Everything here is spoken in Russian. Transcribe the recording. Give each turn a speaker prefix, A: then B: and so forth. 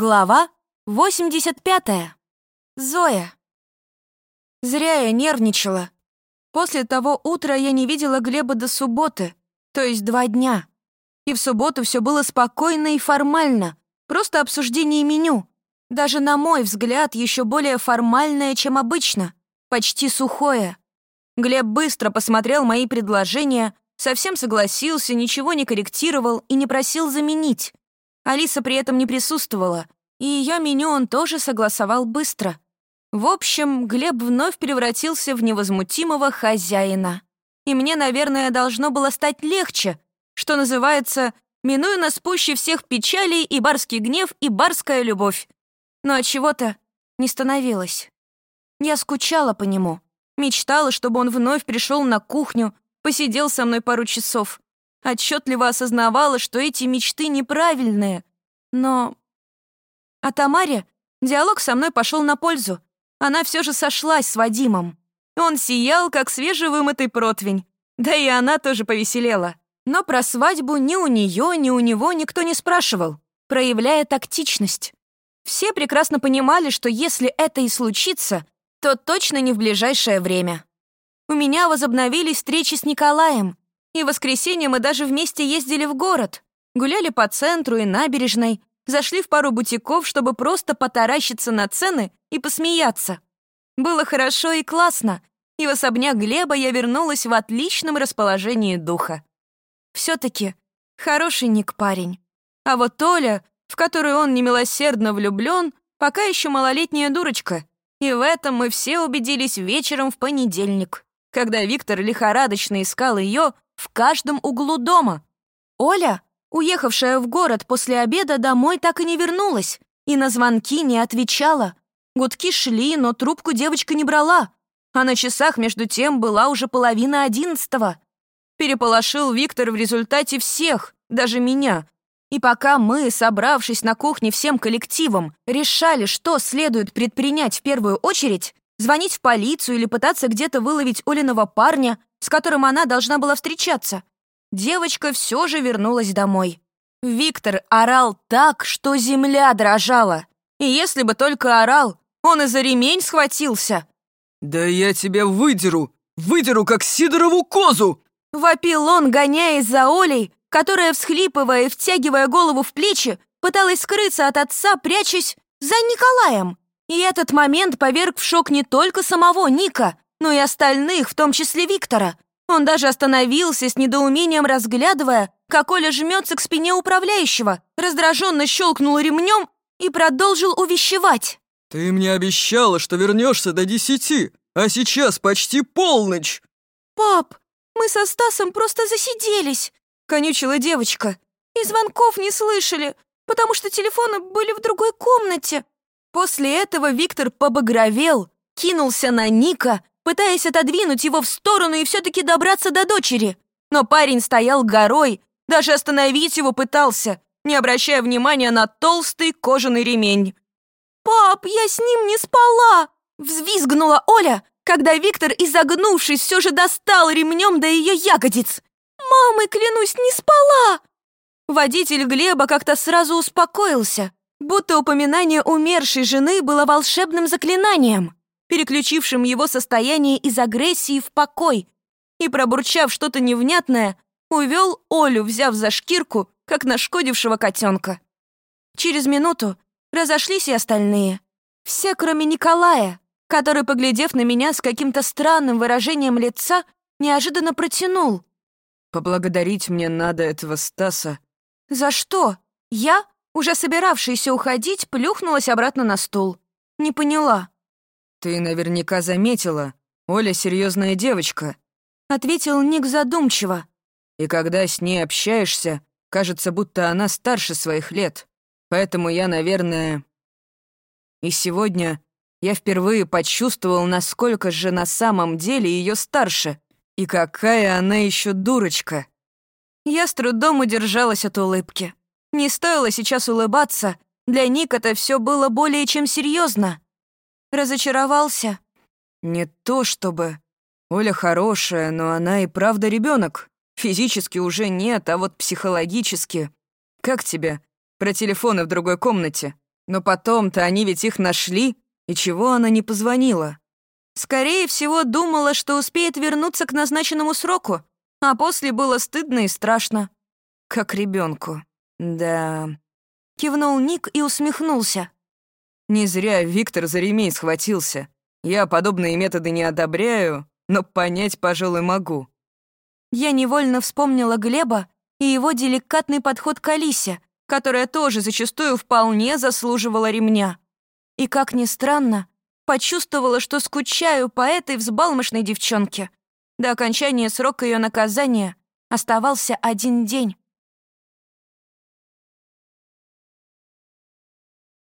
A: Глава 85. Зоя. Зря я нервничала. После того утра я не видела Глеба до субботы, то есть два дня. И в субботу все было спокойно и формально, просто обсуждение меню. Даже на мой взгляд, еще более формальное, чем обычно, почти сухое. Глеб быстро посмотрел мои предложения, совсем согласился, ничего не корректировал и не просил заменить. Алиса при этом не присутствовала, и ее меню он тоже согласовал быстро. В общем, Глеб вновь превратился в невозмутимого хозяина. И мне, наверное, должно было стать легче, что называется, минуя нас пуще всех печалей и барский гнев, и барская любовь. Но от чего-то не становилось. Я скучала по нему, мечтала, чтобы он вновь пришел на кухню, посидел со мной пару часов, Отчетливо осознавала, что эти мечты неправильные. Но... А Тамаре диалог со мной пошел на пользу. Она все же сошлась с Вадимом. Он сиял, как свежевымытый противень. Да и она тоже повеселела. Но про свадьбу ни у нее, ни у него никто не спрашивал, проявляя тактичность. Все прекрасно понимали, что если это и случится, то точно не в ближайшее время. У меня возобновились встречи с Николаем, и в воскресенье мы даже вместе ездили в город, гуляли по центру и набережной, зашли в пару бутиков, чтобы просто потаращиться на цены и посмеяться. Было хорошо и классно, и в особняк Глеба я вернулась в отличном расположении духа. все таки хороший Ник парень. А вот Оля, в которую он немилосердно влюблен, пока еще малолетняя дурочка. И в этом мы все убедились вечером в понедельник, когда Виктор лихорадочно искал ее в каждом углу дома. Оля, уехавшая в город после обеда, домой так и не вернулась и на звонки не отвечала. Гудки шли, но трубку девочка не брала, а на часах между тем была уже половина одиннадцатого. Переполошил Виктор в результате всех, даже меня. И пока мы, собравшись на кухне всем коллективом, решали, что следует предпринять в первую очередь, звонить в полицию или пытаться где-то выловить Олиного парня, с которым она должна была встречаться. Девочка все же вернулась домой. Виктор орал так, что земля дрожала. И если бы только орал, он и за ремень схватился.
B: «Да я тебя выдеру! Выдеру, как Сидорову козу!»
A: Вопил он, гоняясь за Олей, которая, всхлипывая и втягивая голову в плечи, пыталась скрыться от отца, прячась за Николаем. И этот момент поверг в шок не только самого Ника, но и остальных, в том числе Виктора. Он даже остановился с недоумением, разглядывая, как Оля жмется к спине управляющего, раздраженно щелкнул ремнем и продолжил увещевать.
B: «Ты мне обещала, что вернешься до десяти, а сейчас почти полночь!»
A: «Пап, мы со Стасом просто засиделись!» — конючила девочка. «И звонков не слышали, потому что телефоны были в другой комнате». После этого Виктор побагровел, кинулся на Ника пытаясь отодвинуть его в сторону и все-таки добраться до дочери. Но парень стоял горой, даже остановить его пытался, не обращая внимания на толстый кожаный ремень. «Пап, я с ним не спала!» Взвизгнула Оля, когда Виктор, изогнувшись, все же достал ремнем до ее ягодиц. «Мамой, клянусь, не спала!» Водитель Глеба как-то сразу успокоился, будто упоминание умершей жены было волшебным заклинанием переключившим его состояние из агрессии в покой, и, пробурчав что-то невнятное, увел Олю, взяв за шкирку, как нашкодившего котенка. Через минуту разошлись и остальные. Все, кроме Николая, который, поглядев на меня с каким-то странным выражением лица, неожиданно протянул.
B: «Поблагодарить мне надо этого Стаса».
A: «За что?» Я, уже собиравшаяся уходить, плюхнулась обратно на стул. Не поняла.
B: «Ты наверняка заметила, Оля серьезная девочка», —
A: ответил Ник задумчиво.
B: «И когда с ней общаешься, кажется, будто она старше своих лет. Поэтому я, наверное...» И сегодня я впервые почувствовал, насколько же на самом деле ее старше, и какая она еще дурочка.
A: Я с трудом удержалась от улыбки. Не стоило сейчас улыбаться, для Ник это все было более чем серьезно. Разочаровался?
B: Не то чтобы. Оля хорошая, но она и правда ребенок. Физически уже нет, а вот психологически. Как тебе? Про телефоны в другой комнате. Но потом-то они ведь их нашли, и чего она не позвонила?
A: Скорее всего, думала, что успеет вернуться к назначенному сроку, а после было стыдно и страшно.
B: Как ребенку. Да.
A: Кивнул Ник и усмехнулся.
B: Не зря Виктор за ремень схватился. Я подобные методы не одобряю, но понять, пожалуй, могу.
A: Я невольно вспомнила Глеба и его деликатный подход к Алисе, которая тоже зачастую вполне заслуживала ремня. И, как ни странно, почувствовала, что скучаю по этой взбалмошной девчонке. До окончания срока ее наказания оставался один день.